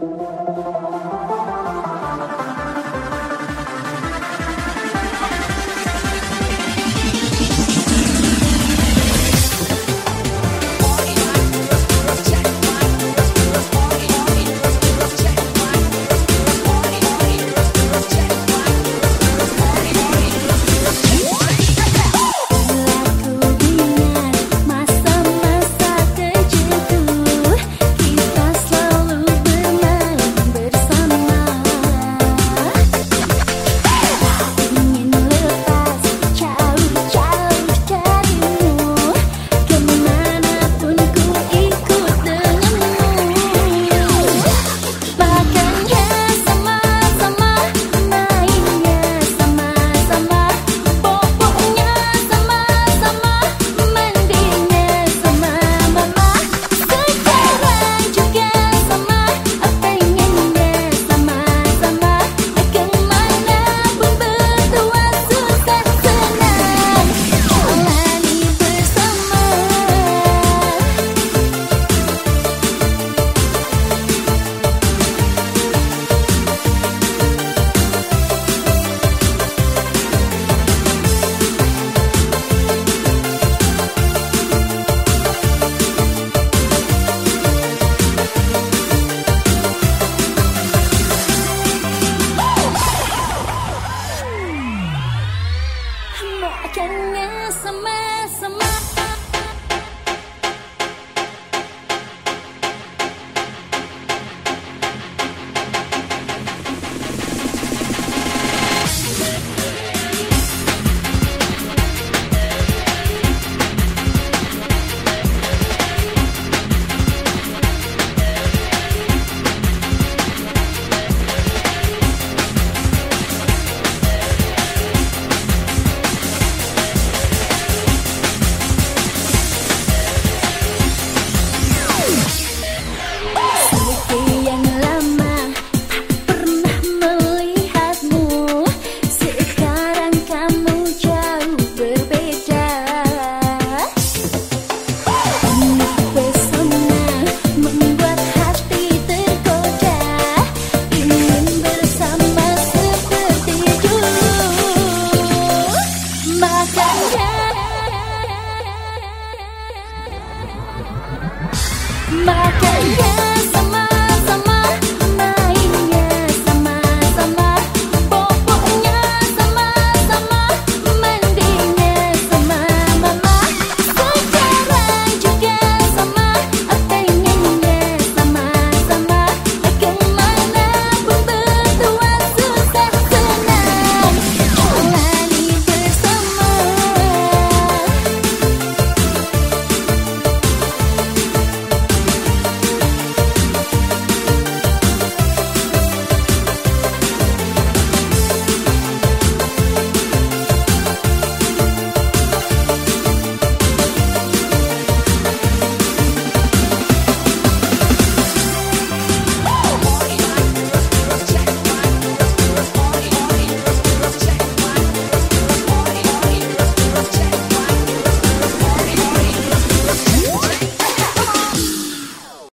Música समय समय 負け